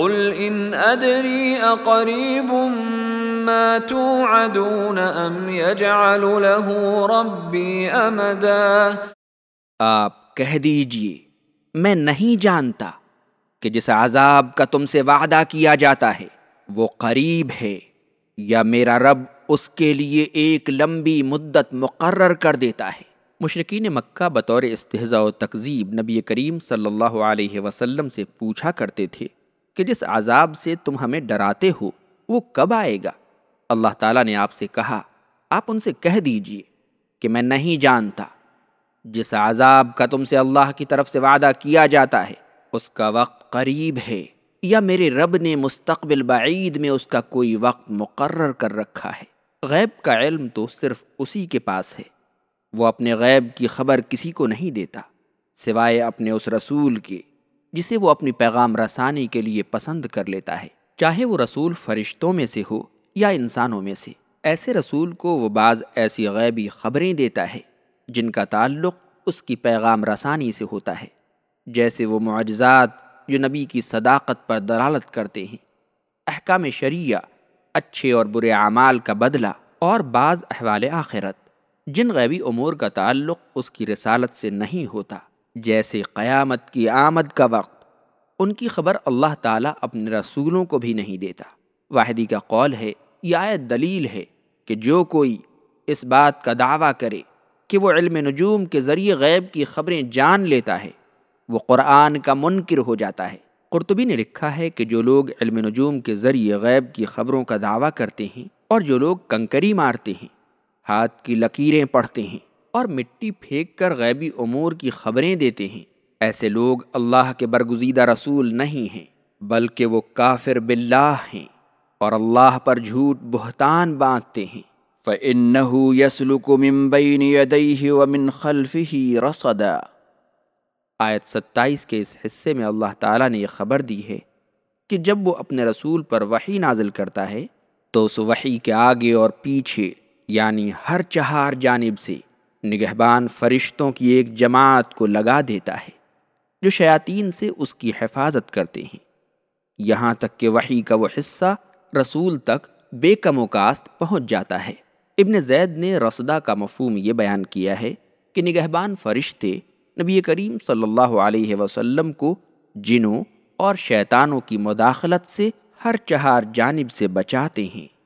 قل ان ادری اقریب ما توعدون ام يجعل له ربی امدا آپ کہہ دیجیے میں نہیں جانتا کہ جس عذاب کا تم سے وعدہ کیا جاتا ہے وہ قریب ہے یا میرا رب اس کے لیے ایک لمبی مدت مقرر کر دیتا ہے۔ مشرقین مکہ بطور استحضاء و تقزیب نبی کریم صلی اللہ علیہ وسلم سے پوچھا کرتے تھے کہ جس عذاب سے تم ہمیں ڈراتے ہو، وہ کب آئے گا؟ اللہ تعالیٰ نے آپ سے کہا، آپ ان سے کہہ دیجیے کہ میں نہیں جانتا۔ جس عذاب کا تم سے اللہ کی طرف سے وعدہ کیا جاتا ہے، اس کا وقت قریب ہے۔ یا میرے رب نے مستقبل بعید میں اس کا کوئی وقت مقرر کر رکھا ہے۔ غیب کا علم تو صرف اسی کے پاس ہے۔ وہ اپنے غیب کی خبر کسی کو نہیں دیتا، سوائے اپنے اس رسول کے۔ جسے وہ اپنی پیغام رسانی کے لیے پسند کر لیتا ہے۔ چاہے وہ رسول فرشتوں میں سے ہو یا انسانوں میں سے، ایسے رسول کو وہ بعض ایسی غیبی خبریں دیتا ہے جن کا تعلق اس کی پیغام رسانی سے ہوتا ہے۔ جیسے وہ معجزات جو نبی کی صداقت پر دلالت کرتے ہیں۔ احکام شریعہ، اچھے اور برے اعمال کا بدلہ اور بعض احوال آخرت، جن غیبی امور کا تعلق اس کی رسالت سے نہیں ہوتا۔ جیسے قیامت کی آمد کا وقت، ان کی خبر اللہ تعالیٰ اپنے رسولوں کو بھی نہیں دیتا۔ واحدی کا قول ہے، یہ آیت دلیل ہے کہ جو کوئی اس بات کا دعویٰ کرے کہ وہ علم نجوم کے ذریعے غیب کی خبریں جان لیتا ہے، وہ قرآن کا منکر ہو جاتا ہے۔ قرطبی نے لکھا ہے کہ جو لوگ علم نجوم کے ذریعے غیب کی خبروں کا دعویٰ کرتے ہیں اور جو لوگ کنکری مارتے ہیں، ہاتھ کی لکیریں پڑھتے ہیں اور مٹی پھینک کر غیبی امور کی خبریں دیتے ہیں۔ ایسے لوگ اللہ کے برگزیدہ رسول نہیں ہیں، بلکہ وہ کافر باللہ ہیں اور اللہ پر جھوٹ بہتان باندھتے ہیں۔ فَإِنَّهُ يَسْلُكُ مِن بَيْنِ يَدَيْهِ وَمِن خَلْفِهِ رَصَدًا۔ آیت ستائیس کے اس حصے میں اللہ تعالیٰ نے یہ خبر دی ہے کہ جب وہ اپنے رسول پر وحی نازل کرتا ہے تو اس وحی کے آگے اور پیچھے یعنی ہر چہار جانب سے نگہبان فرشتوں کی ایک جماعت کو لگا دیتا ہے، جو شیاطین سے اس کی حفاظت کرتے ہیں۔ یہاں تک کہ وحی کا وہ حصہ رسول تک بے کم و کاست پہنچ جاتا ہے۔ ابن زید نے رسدہ کا مفہوم یہ بیان کیا ہے کہ نگہبان فرشتے نبی کریم صلی اللہ علیہ وسلم کو جنوں اور شیطانوں کی مداخلت سے ہر چہار جانب سے بچاتے ہیں۔